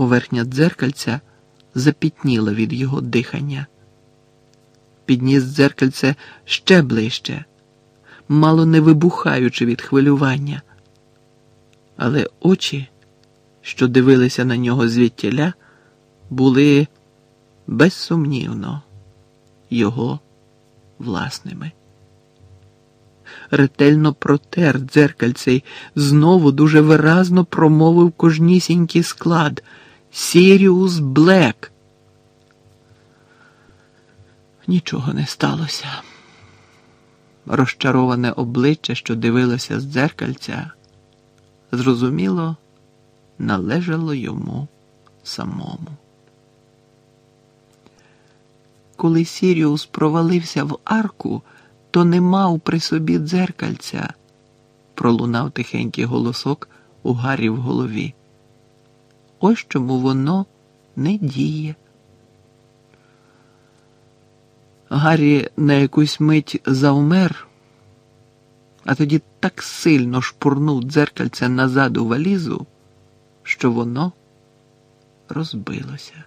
Поверхня дзеркальця запітніла від його дихання. Підніс дзеркальце ще ближче, мало не вибухаючи від хвилювання. Але очі, що дивилися на нього звідтіля, були безсумнівно його власними. Ретельно протер дзеркальце й знову дуже виразно промовив кожнісінький склад Сіріус Блек. Нічого не сталося. Розчароване обличчя, що дивилося з дзеркальця, зрозуміло, належало йому самому. Коли Сіріус провалився в арку, то не мав при собі дзеркальця, пролунав тихенький голосок у Гаррі в голові. Ось чому воно не діє. Гаррі на якусь мить завмер, а тоді так сильно шпурнув дзеркальце назад у валізу, що воно розбилося.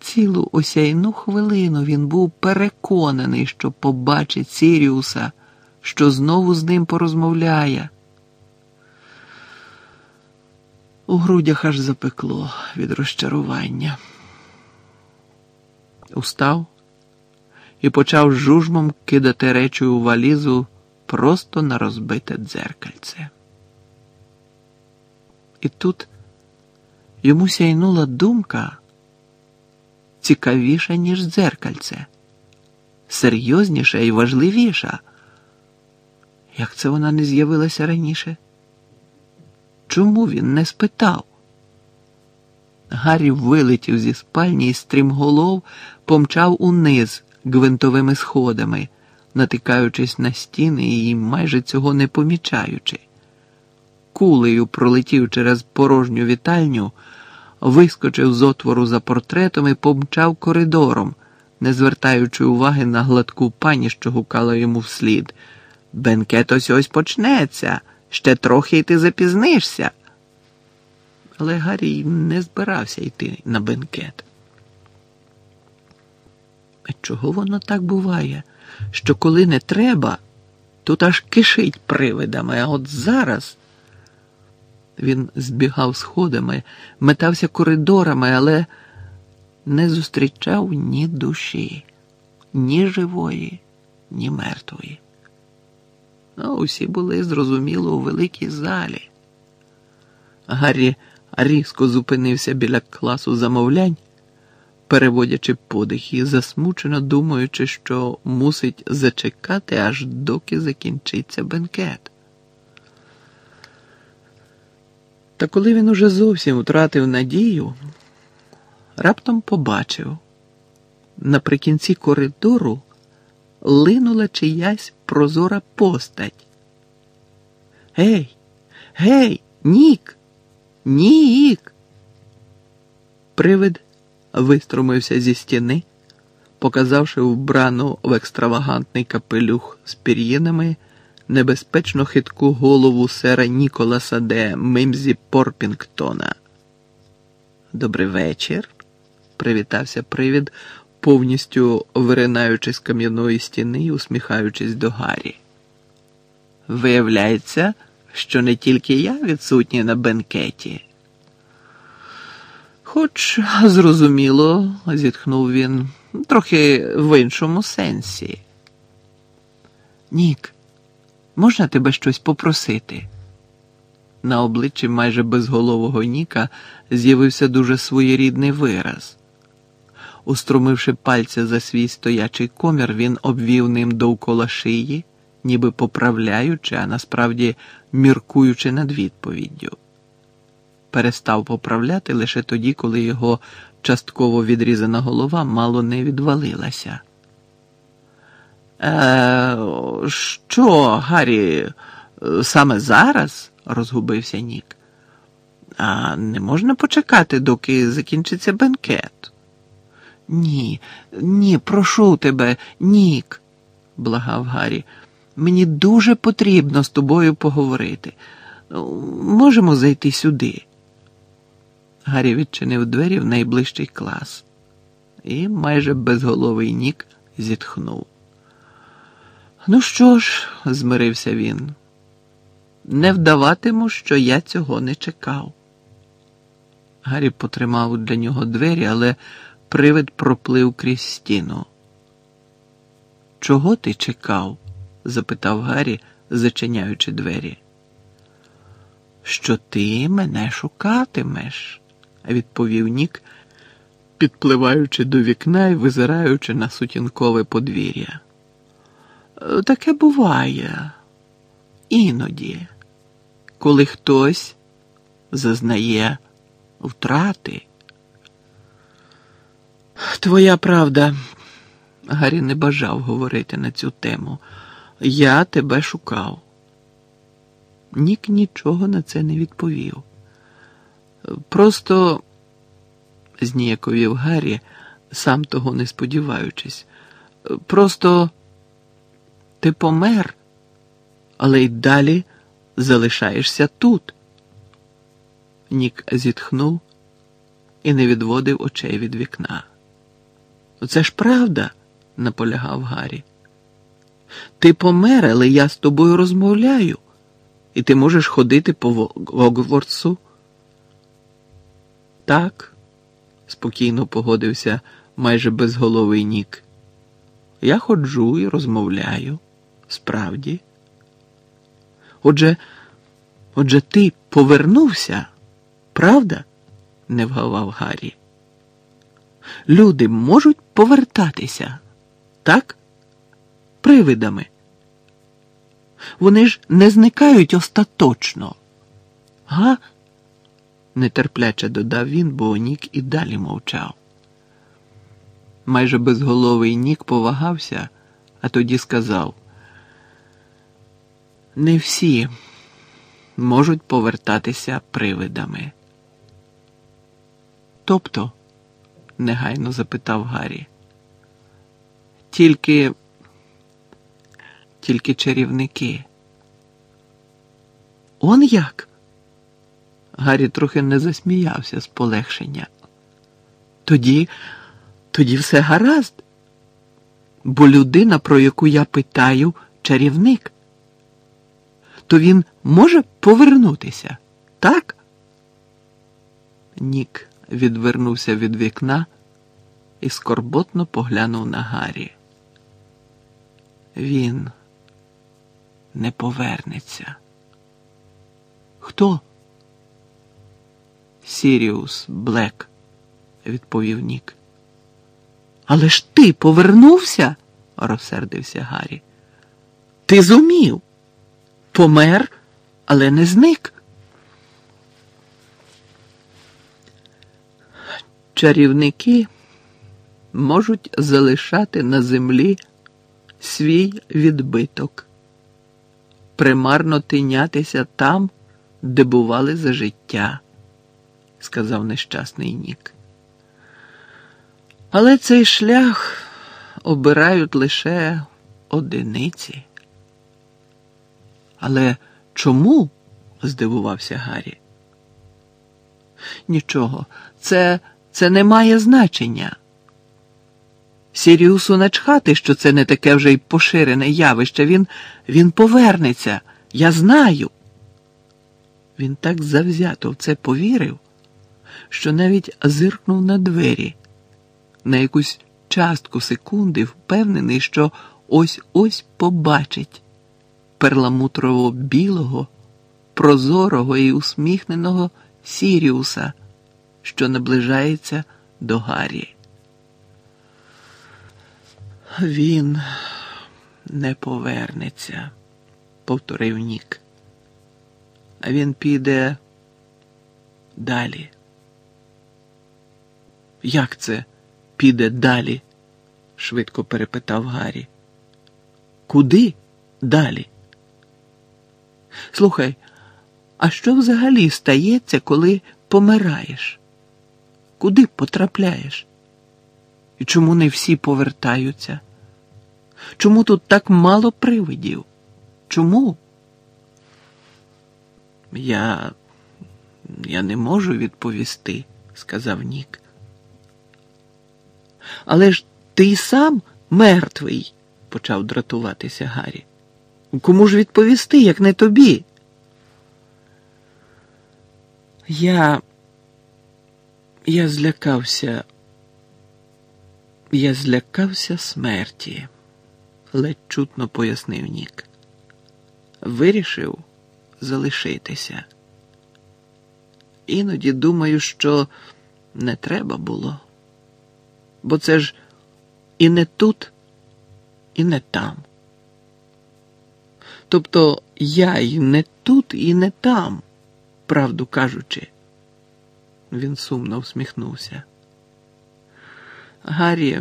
Цілу осяйну хвилину він був переконаний, що побачить Сіріуса, що знову з ним порозмовляє. У грудях аж запекло від розчарування. Устав і почав жужмом кидати речі у валізу просто на розбите дзеркальце. І тут йому сяйнула думка цікавіша, ніж дзеркальце, серйозніша і важливіша. Як це вона не з'явилася раніше? Чому він не спитав? Гаррі вилетів зі спальні і стрімголов помчав униз гвинтовими сходами, натикаючись на стіни і майже цього не помічаючи. Кулею пролетів через порожню вітальню, вискочив з отвору за портретом і помчав коридором, не звертаючи уваги на гладку пані, що гукала йому вслід. Бенкет ось ось почнеться, ще трохи й ти запізнишся. Але Гаррій не збирався йти на бенкет. А чого воно так буває, що коли не треба, тут аж кишить привидами, а от зараз. Він збігав сходами, метався коридорами, але не зустрічав ні душі, ні живої, ні мертвої. Ну, усі були зрозуміло у великій залі. Гаррі різко зупинився біля класу замовлянь, переводячи подих і засмучено думаючи, що мусить зачекати, аж доки закінчиться бенкет. Та коли він уже зовсім втратив надію, раптом побачив наприкінці коридору линула чиясь прозора постать. Гей, гей, Нік, Нік. Привид виструмився зі стіни, показавши вбрану в екстравагантний капелюх з пір'їнами небезпечно хитку голову сера Ніколаса де Мимзі Порпінгтона. Добрий вечір, привітався привід, повністю виринаючи з кам'яної стіни і усміхаючись до Гаррі. Виявляється, що не тільки я відсутній на бенкеті. Хоч, зрозуміло, зітхнув він, трохи в іншому сенсі. Нік, можна тебе щось попросити? На обличчі майже безголового Ніка з'явився дуже своєрідний вираз. Устромивши пальця за свій стоячий комір, він обвів ним довкола шиї, ніби поправляючи, а насправді міркуючи над відповіддю. Перестав поправляти лише тоді, коли його частково відрізана голова мало не відвалилася. Е, Що, Гаррі, саме зараз? розгубився Нік. А не можна почекати, доки закінчиться бенкет? Ні, ні, прошу тебе, Нік, благав Гаррі. Мені дуже потрібно з тобою поговорити. Можемо зайти сюди. Гаррі відчинив двері в найближчий клас і майже безголовий нік зітхнув. Ну що ж, змирився він, не вдаватиму, що я цього не чекав. Гаррі потримав для нього двері, але привид проплив крізь стіну. Чого ти чекав? запитав Гаррі, зачиняючи двері. Що ти мене шукатимеш, відповів Нік, підпливаючи до вікна і визираючи на сутінкове подвір'я. Таке буває іноді, коли хтось зазнає втрати. Твоя правда, Гаррі не бажав говорити на цю тему. Я тебе шукав. Нік нічого на це не відповів. Просто, зніяковів Гаррі, сам того не сподіваючись, просто ти помер, але й далі залишаєшся тут. Нік зітхнув і не відводив очей від вікна. Це ж правда, наполягав Гаррі. Ти помер, але я з тобою розмовляю, і ти можеш ходити по Гогвартсу. Так, спокійно погодився майже безголовий Нік. Я ходжу і розмовляю. Справді. Отже, отже, ти повернувся, правда? не вгавав Гаррі. Люди можуть повертатися, так? Привидами. Вони ж не зникають остаточно. Га? нетерпляче додав він, бо Нік і далі мовчав. Майже безголовий Нік повагався, а тоді сказав: Не всі можуть повертатися привидами. Тобто, негайно запитав Гаррі. Тільки, тільки чарівники. Он як? Гаррі трохи не засміявся з полегшення. Тоді, тоді все гаразд, бо людина, про яку я питаю, чарівник, то він може повернутися, так? Нік відвернувся від вікна і скорботно поглянув на Гаррі. Він не повернеться. Хто? Сіріус Блек, відповів Нік. Але ж ти повернувся? розсердився Гаррі. Ти зумів. Помер, але не зник. Чарівники можуть залишати на землі свій відбиток, примарно тинятися там, де бували за життя, сказав нещасний Нік. Але цей шлях обирають лише одиниці. Але чому? здивувався Гаррі. Нічого, це це не має значення. Сіріусу начхати, що це не таке вже й поширене явище. Він він повернеться. Я знаю. Він так завзято в це повірив, що навіть зиркнув на двері, на якусь частку секунди, впевнений, що ось ось побачить перламутрово білого, прозорого і усміхненого Сіріуса що наближається до Гаррі. Він не повернеться, повторив Нік. А він піде далі. Як це піде далі? швидко перепитав Гаррі. Куди далі? Слухай, а що взагалі стається, коли помираєш? Куди потрапляєш? І чому не всі повертаються? Чому тут так мало привидів? Чому? Я. Я не можу відповісти. сказав Нік. Але ж ти сам мертвий, почав дратуватися Гаррі. Кому ж відповісти, як не тобі? Я. Я злякався. Я злякався смерті, ледь чутно пояснив Нік. Вирішив залишитися. Іноді думаю, що не треба було, бо це ж і не тут, і не там. Тобто я й не тут, і не там, правду кажучи. Він сумно всміхнувся. Гаррі,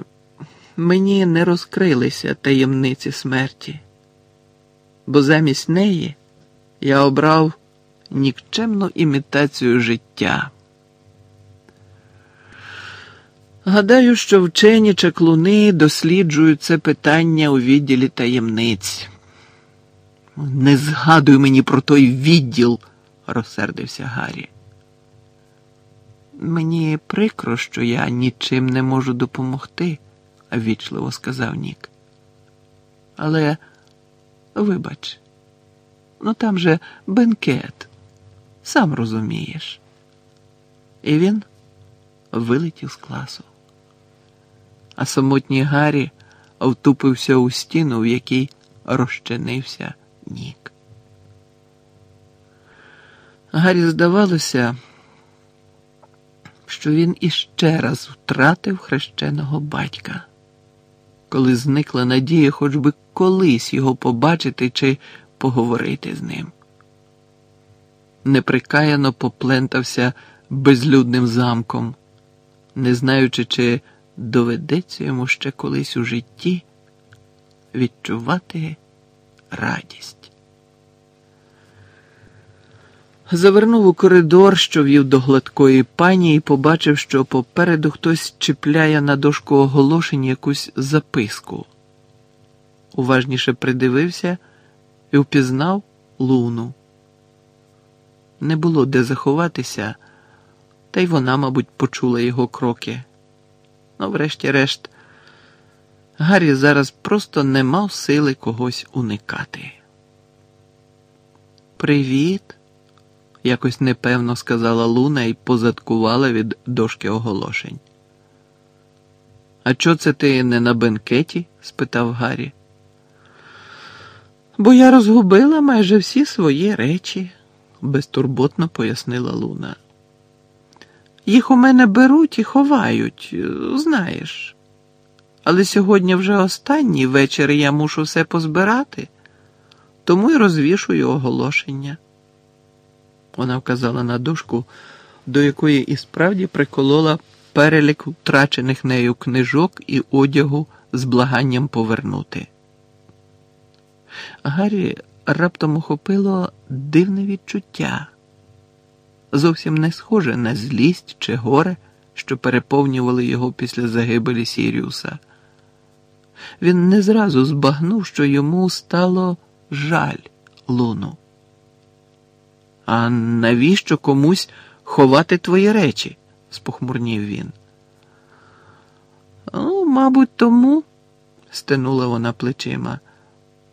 мені не розкрилися таємниці смерті, бо замість неї я обрав нікчемну імітацію життя. Гадаю, що вчені чаклуни досліджують це питання у відділі таємниць. Не згадуй мені про той відділ, розсердився Гаррі. Мені прикро, що я нічим не можу допомогти, ввічливо сказав Нік. Але вибач, ну там же бенкет, сам розумієш. І він вилетів з класу. А самотній Гаррі втупився у стіну, в якій розчинився Нік. Гаррі здавалося, що він іще раз втратив хрещеного батька, коли зникла надія хоч би колись його побачити чи поговорити з ним. Неприкаяно поплентався безлюдним замком, не знаючи, чи доведеться йому ще колись у житті відчувати радість. Завернув у коридор, що вів до гладкої пані, і побачив, що попереду хтось чіпляє на дошку оголошень якусь записку. Уважніше придивився і впізнав луну. Не було де заховатися, та й вона, мабуть, почула його кроки. Ну, врешті-решт, Гаррі зараз просто не мав сили когось уникати. Привіт якось непевно сказала Луна і позадкувала від дошки оголошень. А чого це ти не на бенкеті? спитав Гаррі. Бо я розгубила майже всі свої речі, безтурботно пояснила Луна. Їх у мене беруть і ховають, знаєш. Але сьогодні вже останній вечір і я мушу все позбирати, тому й розвішую оголошення. Вона вказала на дошку, до якої і справді приколола перелік втрачених нею книжок і одягу з благанням повернути. Гаррі раптом охопило дивне відчуття, зовсім не схоже на злість чи горе, що переповнювали його після загибелі Сіріуса. Він не зразу збагнув, що йому стало жаль луну. А навіщо комусь ховати твої речі? спохмурнів він. Ну, мабуть, тому, стенула вона плечима,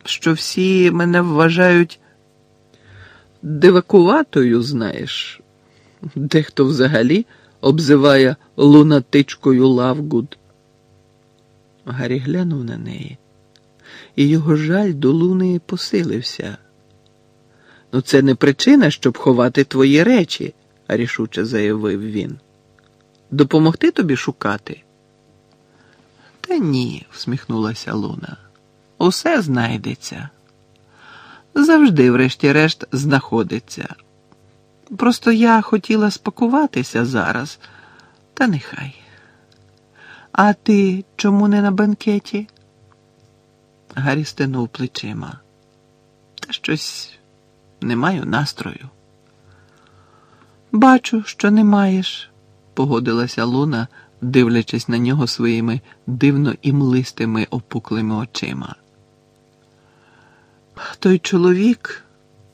що всі мене вважають дивакуватою, знаєш. Дехто взагалі обзиває лунатичкою Лавгуд. Гаррі глянув на неї, і його жаль до Луни посилився. Ну, це не причина, щоб ховати твої речі, рішуче заявив він. Допомогти тобі шукати? Та ні, всміхнулася Луна. Усе знайдеться. Завжди, врешті-решт, знаходиться. Просто я хотіла спакуватися зараз, та нехай. А ти чому не на бенкеті? Гаррі стенув плечима. Та щось не маю настрою. Бачу, що не маєш, погодилася Луна, дивлячись на нього своїми дивно імлистими опуклими очима. Той чоловік,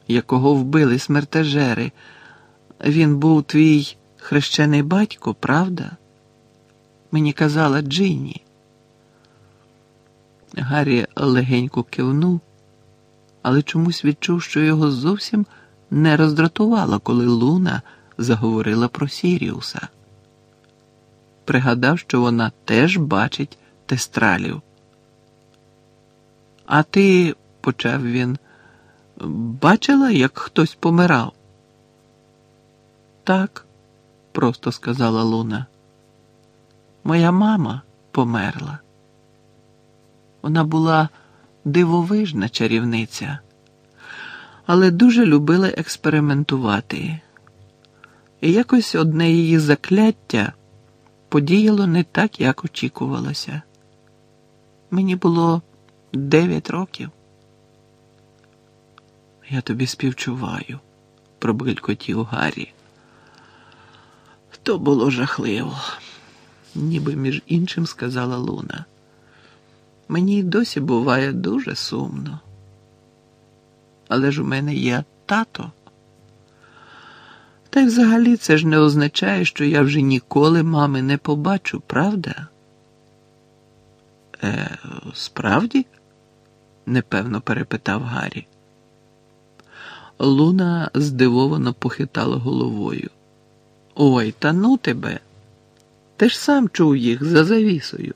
якого вбили смертежери, він був твій хрещений батько, правда? Мені казала Джинні. Гаррі легенько кивнув, але чомусь відчув, що його зовсім не роздратувало, коли Луна заговорила про Сіріуса. Пригадав, що вона теж бачить тестралів. А ти, почав він, бачила, як хтось помирав? Так, просто сказала Луна. Моя мама померла. Вона була дивовижна чарівниця, але дуже любила експериментувати. І якось одне її закляття подіяло не так, як очікувалося. Мені було дев'ять років. Я тобі співчуваю, пробилькотів Гаррі. То було жахливо, ніби між іншим сказала Луна. Мені й досі буває дуже сумно. Але ж у мене є тато. Та й взагалі це ж не означає, що я вже ніколи мами не побачу, правда? Е, справді? непевно перепитав Гаррі. Луна здивовано похитала головою. Ой, та ну тебе. Ти ж сам чув їх за завісою.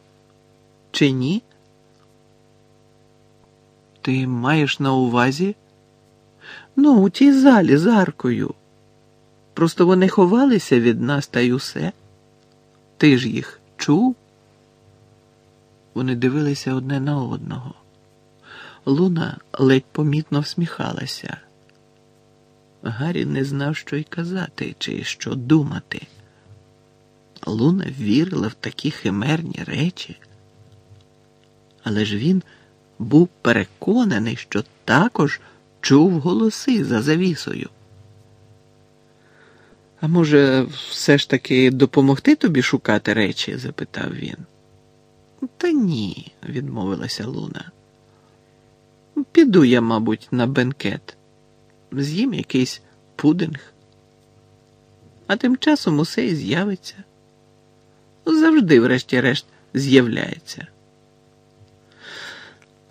Чи ні? Ти маєш на увазі? Ну, у тій залі з аркою. Просто вони ховалися від нас та й усе. Ти ж їх чув? Вони дивилися одне на одного. Луна ледь помітно всміхалася. Гаррі не знав, що й казати, чи що думати. Луна вірила в такі химерні речі, але ж він був переконаний, що також чув голоси за завісою. А може, все ж таки допомогти тобі шукати речі? запитав він. Та ні, відмовилася Луна. Піду я, мабуть, на бенкет, з'їм якийсь пудинг. А тим часом усе і з'явиться. Завжди, врешті-решт, з'являється.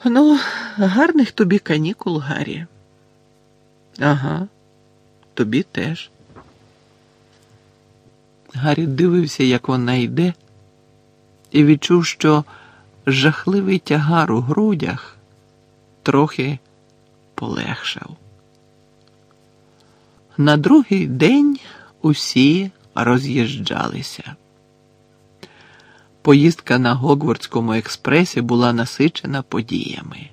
Ну, гарних тобі канікул, Гаррі. Ага, тобі теж. Гаррі дивився, як вона йде, і відчув, що жахливий тягар у грудях трохи полегшав. На другий день усі роз'їжджалися. Поїздка на Гогвардському експресі була насичена подіями.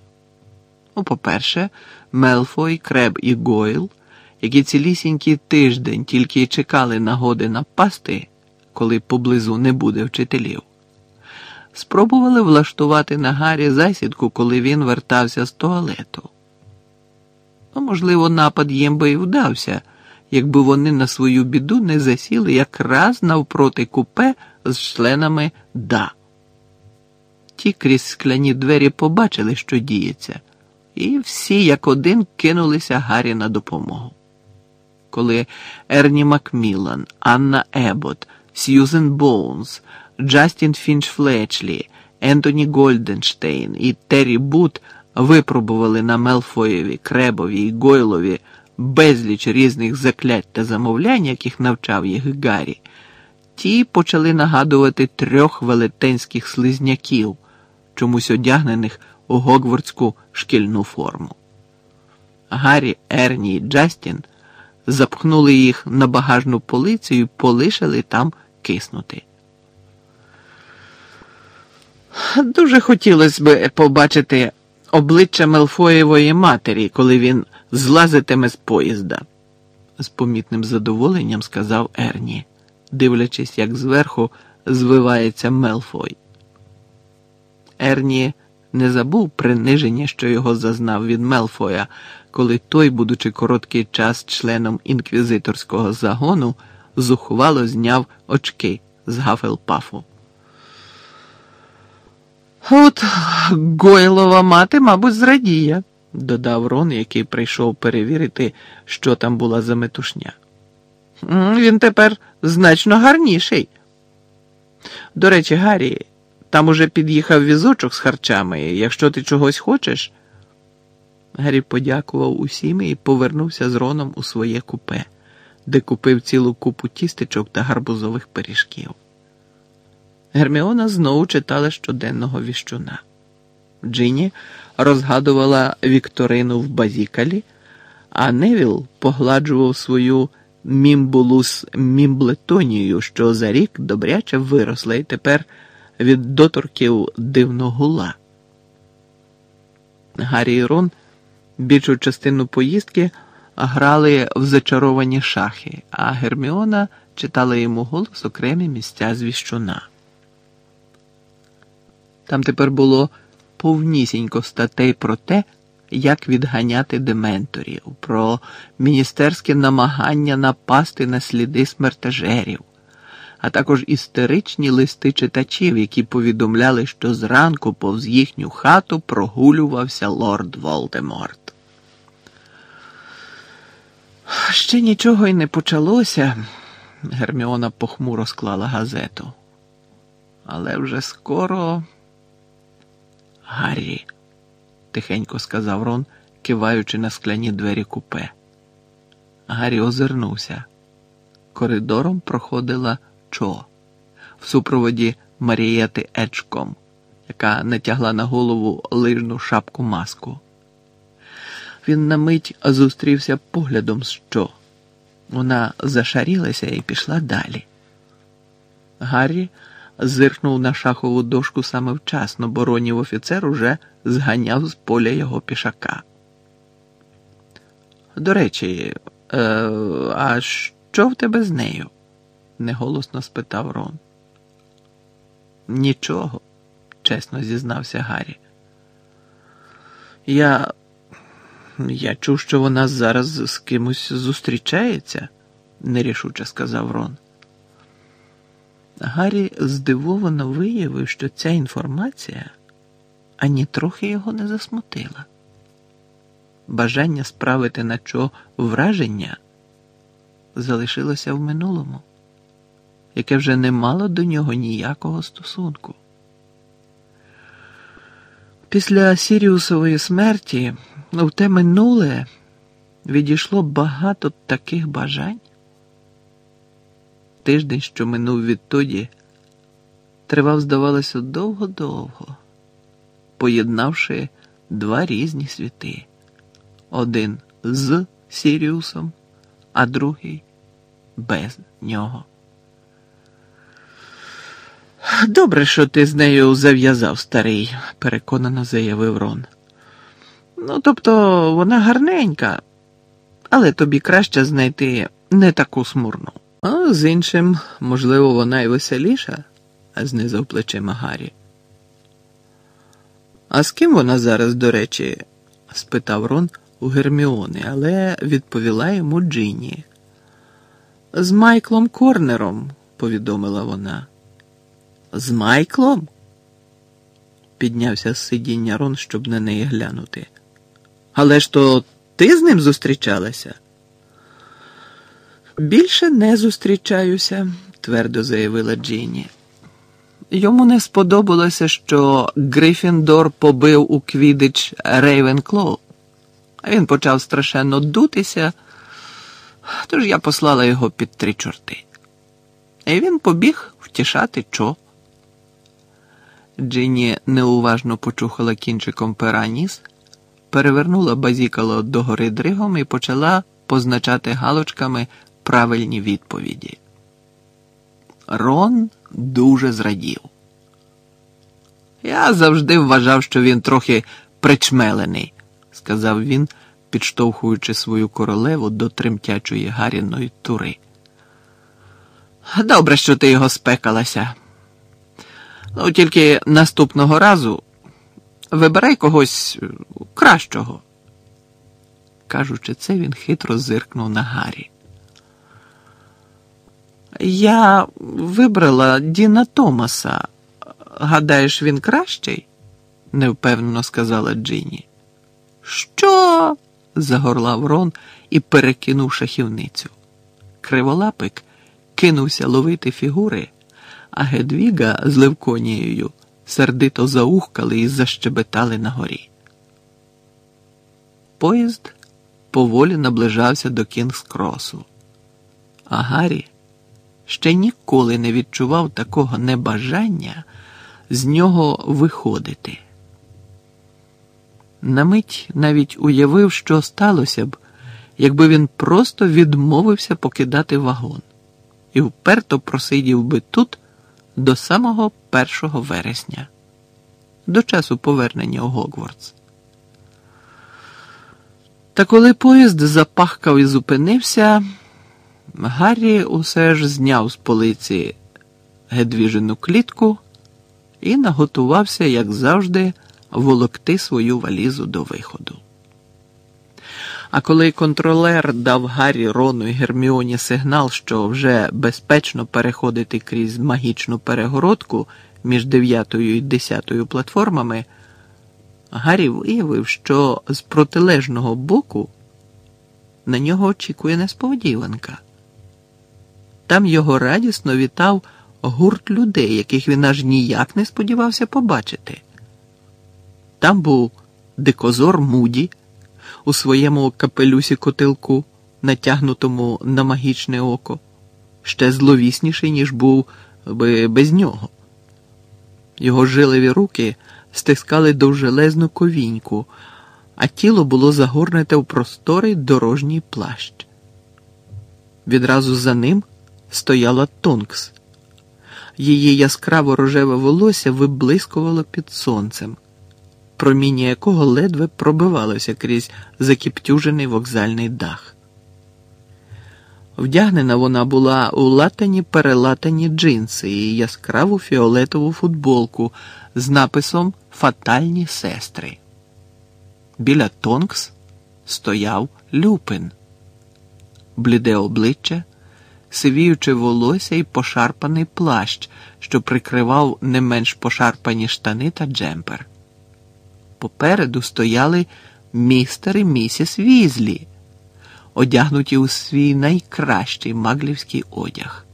Ну, по-перше, Мелфой, Креб і Гойл, які цілісінький тиждень тільки й чекали нагоди напасти, коли поблизу не буде вчителів, спробували влаштувати на Гаррі засідку, коли він вертався з туалету. Ну, можливо, напад їм би і вдався, якби вони на свою біду не засіли якраз навпроти купе з членами Да. Ті крізь скляні двері побачили, що діється, і всі як один кинулися Гаррі на допомогу. Коли Ерні Макміллан, Анна Ебот, Сьюзен Боунс, Джастін Фінч Флечлі, Ентоні Голдштейн і Террі Бут випробували на Мелфоєві, Кребові і Гойлові безліч різних заклять та замовлянь, яких навчав їх Гаррі, ті почали нагадувати трьох велетенських слизняків, чомусь одягнених у гоґвортську шкільну форму. Гаррі, Ерні і Джастін запхнули їх на багажну полицю і полишили там киснути. Дуже хотілося б побачити обличчя Мелфоєвої матері, коли він злазитиме з поїзда, з помітним задоволенням сказав Ерні, дивлячись, як зверху звивається Мелфой. Ерні не забув приниження, що його зазнав від Мелфоя, коли той, будучи короткий час членом інквізиторського загону, зухвало зняв очки з Гафелпафу. От Гойлова мати, мабуть, зрадіє, додав Рон, який прийшов перевірити, що там була за метушня. Він тепер значно гарніший. До речі, Гаррі, там уже під'їхав візочок з харчами. Якщо ти чогось хочеш. Гаррі подякував усім і повернувся з Роном у своє купе, де купив цілу купу тістечок та гарбузових пиріжків. Герміона знову читала щоденного віщуна. Джині розгадувала Вікторину в базікалі, а Невіл погладжував свою мімбулус мімблетонію, що за рік добряче виросла і тепер від доторків дивно гула. Гаррі і Рон більшу частину поїздки грали в зачаровані шахи, а Герміона читала йому голос окремі місця з віщуна. Там тепер було повнісінько статей про те, як відганяти дементорів, про міністерське намагання напасти на сліди смертежерів, а також істеричні листи читачів, які повідомляли, що зранку повз їхню хату прогулювався лорд Волдеморт. Ще нічого й не почалося. Герміона похмуро склала газету. Але вже скоро. Гаррі, тихенько сказав Рон, киваючи на скляні двері купе. Гаррі озирнувся. Коридором проходила Чо в супроводі Марієти Ечком, яка натягла на голову лижну шапку маску. Він на мить зустрівся поглядом з Чо. Вона зашарілася і пішла далі. Гаррі зиркнув на шахову дошку саме вчасно, бо ронів офіцер уже зганяв з поля його пішака. До речі, е, а що в тебе з нею? неголосно спитав Рон. Нічого, чесно зізнався Гаррі. Я. Я чув, що вона зараз з кимось зустрічається, нерішуче сказав Рон. Гаррі здивовано виявив, що ця інформація ані трохи його не засмутила. Бажання справити на чо враження залишилося в минулому, яке вже не мало до нього ніякого стосунку. Після Сіріусової смерті в те минуле відійшло багато таких бажань. Тиждень, що минув відтоді, тривав, здавалося, довго-довго, поєднавши два різні світи: один з Сіріусом, а другий без нього. Добре, що ти з нею зав'язав, старий, переконано заявив Рон. Ну, тобто вона гарненька, але тобі краще знайти не таку смурну. А з іншим, можливо, вона й веселіша, знизав плечима Гаррі. А з ким вона зараз, до речі? спитав Рон у Герміони, але відповіла йому Джині. З Майклом Корнером, повідомила вона. З Майклом? Піднявся з сидіння Рон, щоб на неї глянути. Але ж то ти з ним зустрічалася? Більше не зустрічаюся, твердо заявила Джині. Йому не сподобалося, що Грифіндор побив у квідич Рейвенклоу. Він почав страшенно дутися, тож я послала його під три чорти. І він побіг втішати чо. Джині неуважно почухала кінчиком пера ніс, перевернула базікало догори дригом і почала позначати галочками правильні відповіді. Рон дуже зрадів. Я завжди вважав, що він трохи причмелений, сказав він, підштовхуючи свою королеву до тремтячої Гаріної тури. Добре, що ти його спекалася. Ну, тільки наступного разу вибирай когось кращого. Кажучи це, він хитро зиркнув на Гаррі. Я вибрала Діна Томаса. Гадаєш, він кращий? невпевнено сказала Джині. Що? загорлав Рон і перекинув шахівницю. криволапик кинувся ловити фігури, а Гедвіга з Левконією сердито заухкали і защебетали на горі. Поїзд поволі наближався до Кінгс-Кросу, а Гаррі ще ніколи не відчував такого небажання з нього виходити. На мить навіть уявив, що сталося б, якби він просто відмовився покидати вагон і вперто просидів би тут до самого 1 вересня, до часу повернення у Гогвардс. Та коли поїзд запахкав і зупинився, Гаррі усе ж зняв з полиці гедвіжену клітку і наготувався, як завжди, волокти свою валізу до виходу. А коли контролер дав Гаррі Рону і Герміоні сигнал, що вже безпечно переходити крізь магічну перегородку між дев'ятою і десятою платформами, Гаррі виявив, що з протилежного боку на нього очікує несподіванка. Там його радісно вітав гурт людей, яких він аж ніяк не сподівався побачити. Там був дикозор Муді у своєму капелюсі котелку, натягнутому на магічне око, ще зловісніший, ніж був би без нього. Його жилеві руки стискали довжелезну ковіньку, а тіло було загорнуте в просторий дорожній плащ. Відразу за ним стояла Тонкс. Її яскраво рожеве волосся виблискувало під сонцем, проміння якого ледве пробивалося крізь закіптюжений вокзальний дах. Вдягнена вона була у латані перелатані джинси і яскраву фіолетову футболку з написом Фатальні сестри. Біля Тонкс стояв Люпин, бліде обличчя, сивіюче волосся і пошарпаний плащ, що прикривав не менш пошарпані штани та джемпер. Попереду стояли містер і місіс Візлі одягнуті у свій найкращий маглівський одяг,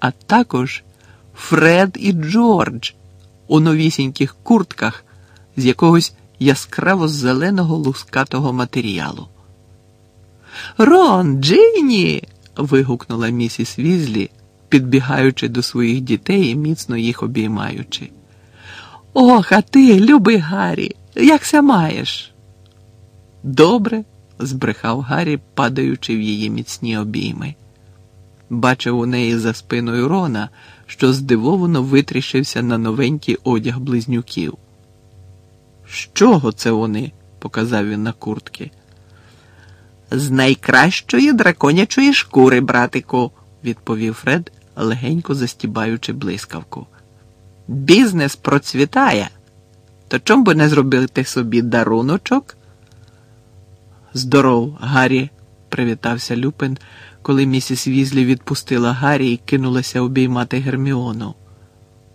а також Фред і Джордж у новісіньких куртках з якогось яскраво зеленого лускатого матеріалу. Рон, Джині. Вигукнула місіс Візлі, підбігаючи до своїх дітей і міцно їх обіймаючи. Ох, а ти, любий Гаррі, якся маєш? Добре збрехав Гаррі, падаючи в її міцні обійми. Бачив у неї за спиною Рона, що здивовано витріщився на новенький одяг близнюків. З чого це вони? показав він на куртки. З найкращої драконячої шкури, братику, відповів Фред, легенько застібаючи блискавку. Бізнес процвітає. То чом би не зробити собі даруночок? Здоров, Гаррі, привітався Люпин, коли місіс Візлі відпустила Гаррі і кинулася обіймати Герміону.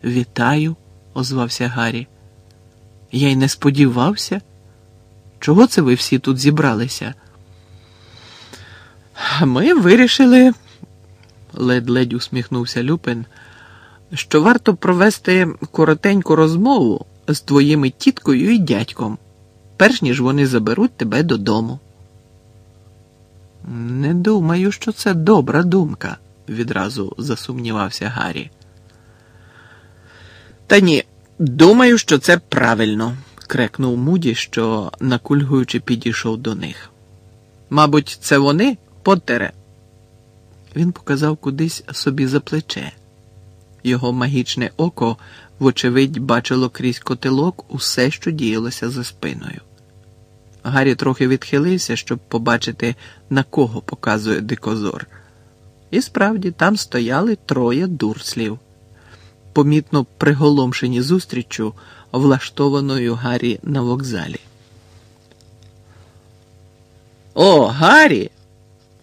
Вітаю, озвався Гаррі. Я й не сподівався. Чого це ви всі тут зібралися? Ми вирішили, ледь-ледь усміхнувся Люпин, що варто провести коротеньку розмову з твоїми тіткою і дядьком, перш ніж вони заберуть тебе додому. Не думаю, що це добра думка, відразу засумнівався Гаррі. Та ні, думаю, що це правильно, крекнув Муді, що, накульгуючи, підійшов до них. Мабуть, це вони, Поттере?» Він показав кудись собі за плече. Його магічне око, вочевидь, бачило крізь котелок усе, що діялося за спиною. Гаррі трохи відхилився, щоб побачити, на кого показує дикозор. І справді там стояли троє дурслів, помітно приголомшені зустріччю, влаштованою Гаррі на вокзалі. О, Гаррі.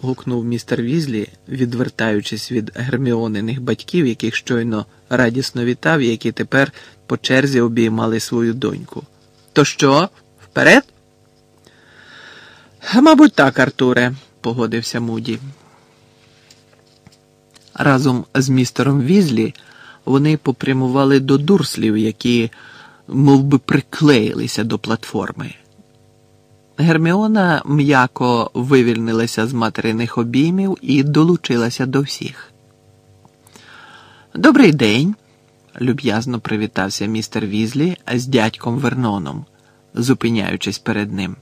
Гукнув містер Візлі, відвертаючись від герміониних батьків, яких щойно радісно вітав, які тепер по черзі обіймали свою доньку. То що, вперед? Мабуть, так, Артуре, погодився Муді. Разом з містером Візлі вони попрямували до дурслів, які мов би, приклеїлися до платформи. Герміона м'яко вивільнилася з материних обіймів і долучилася до всіх. Добрий день, люб'язно привітався містер Візлі з дядьком Верноном, зупиняючись перед ним.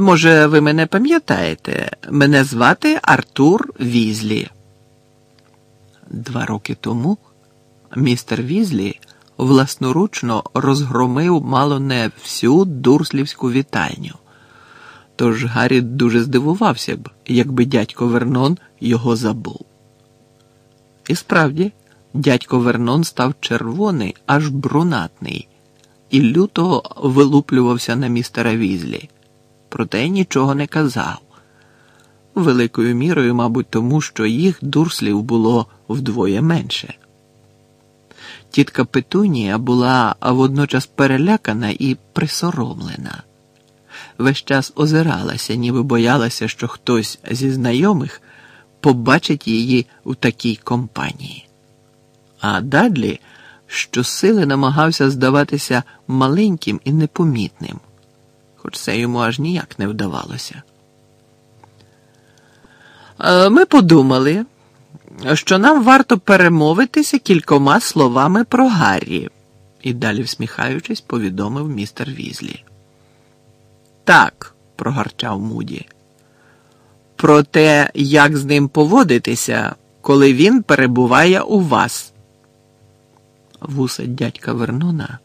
Може, ви мене пам'ятаєте? Мене звати Артур Візлі. Два роки тому містер Візлі власноручно розгромив мало не всю дурслівську вітальню. Тож Гаррі дуже здивувався б, якби дядько Вернон його забув. І справді, дядько Вернон став червоний, аж брунатний, і люто вилуплювався на містера Візлі, проте нічого не казав. Великою мірою, мабуть, тому що їх дурслів було вдвоє менше. Тітка Петунія була водночас перелякана і присоромлена. Весь час озиралася, ніби боялася, що хтось зі знайомих побачить її у такій компанії. А Дадлі щосили намагався здаватися маленьким і непомітним, хоч це йому аж ніяк не вдавалося. «Е, ми подумали що нам варто перемовитися кількома словами про Гаррі, і далі, всміхаючись, повідомив містер Візлі. Так, прогарчав Муді. Про те, як з ним поводитися, коли він перебуває у вас. Вуса дядька Вернона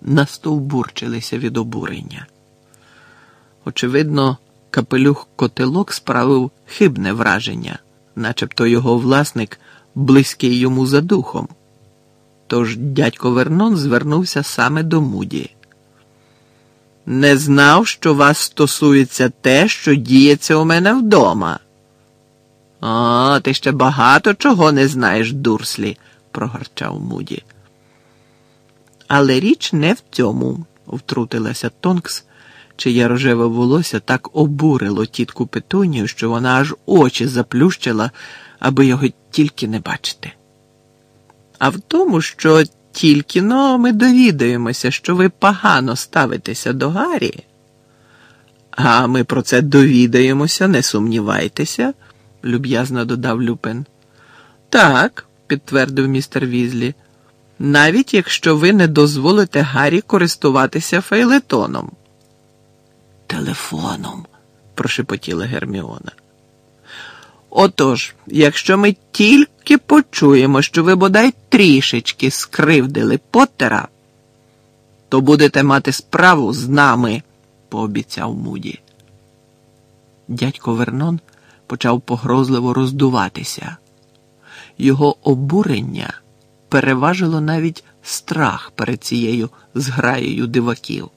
настовбурчилися від обурення. Очевидно, капелюх котелок справив хибне враження начебто його власник близький йому за духом. Тож дядько Вернон звернувся саме до Муді. Не знав, що вас стосується те, що діється у мене вдома. О, ти ще багато чого не знаєш, дурслі, прогарчав Муді. Але річ не в цьому, втрутилася Тонкс, чиє рожеве волосся так обурило тітку Петунію, що вона аж очі заплющила, аби його тільки не бачити. А в тому, що тільки но ми довідаємося, що ви погано ставитеся до Гаррі. А ми про це довідаємося, не сумнівайтеся, люб'язно додав Люпен. Так, підтвердив містер Візлі, навіть якщо ви не дозволите Гаррі користуватися фейлетоном телефоном, прошепотіла Герміона. Отож, якщо ми тільки почуємо, що ви бодай трішечки скривдили Поттера, то будете мати справу з нами, пообіцяв Муді. Дядько Вернон почав погрозливо роздуватися. Його обурення переважило навіть страх перед цією зграєю диваків.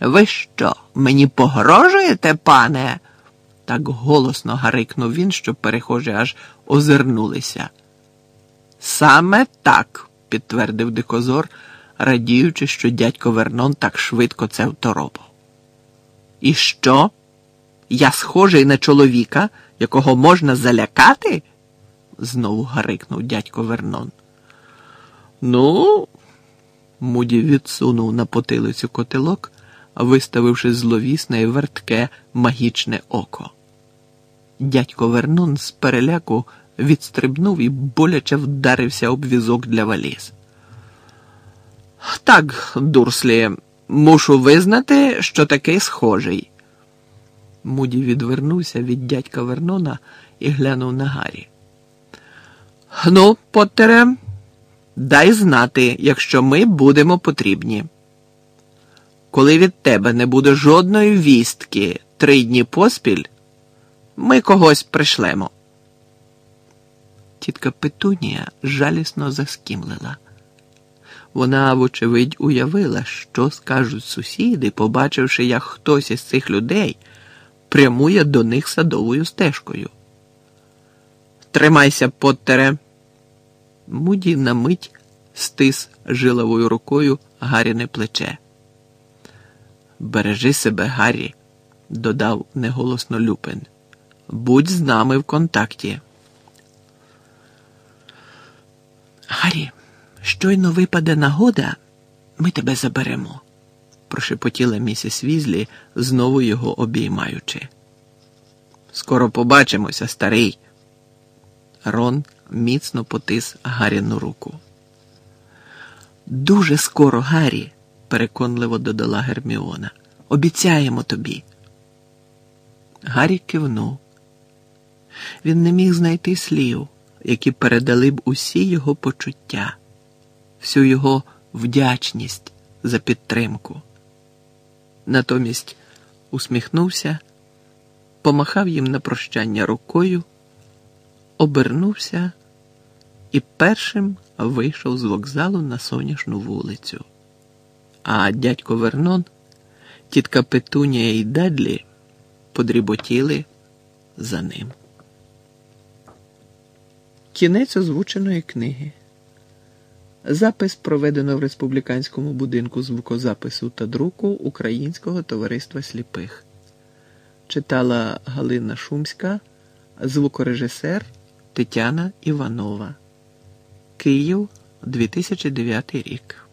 Ви що, мені погрожуєте, пане? Так голосно гарикнув він, що перехожі аж озирнулися. Саме так, підтвердив дикозор, радіючи, що дядько Вернон так швидко це второпав. І що? Я схожий на чоловіка, якого можна залякати? знову гарикнув дядько Вернон. Ну, Муді відсунув на потилицю котелок виставивши зловісне і вертке магічне око. Дядько Вернон з переляку відстрибнув і боляче вдарився об візок для валіз. Так, дурслі, мушу визнати, що такий схожий. Муді відвернувся від дядька Вернона і глянув на Гаррі. Ну, Поттере, дай знати, якщо ми будемо потрібні. Коли від тебе не буде жодної вістки три дні поспіль, ми когось пришлемо. Тітка Петунія жалісно заскімлила. Вона, вочевидь, уявила, що скажуть сусіди, побачивши, як хтось із цих людей прямує до них садовою стежкою. Тримайся, Поттере. Муді на мить стис жиловою рукою Гаріне плече. Бережи себе, Гаррі, додав неголосно Люпин. Будь з нами в контакті. Гаррі, щойно випаде нагода, ми тебе заберемо, прошепотіла місіс Візлі, знову його обіймаючи. Скоро побачимося, старий. Рон міцно потис Гаріну руку. Дуже скоро, Гаррі переконливо додала Герміона. Обіцяємо тобі. Гаррі кивнув. Він не міг знайти слів, які передали б усі його почуття, всю його вдячність за підтримку. Натомість усміхнувся, помахав їм на прощання рукою, обернувся і першим вийшов з вокзалу на сонячну вулицю. А дядько Вернон, тітка Петунія і Дадлі подріботіли за ним. Кінець озвученої книги. Запис проведено в республіканському будинку звукозапису та друку Українського товариства сліпих. Читала Галина Шумська, звукорежисер Тетяна Іванова. Київ 2009 рік.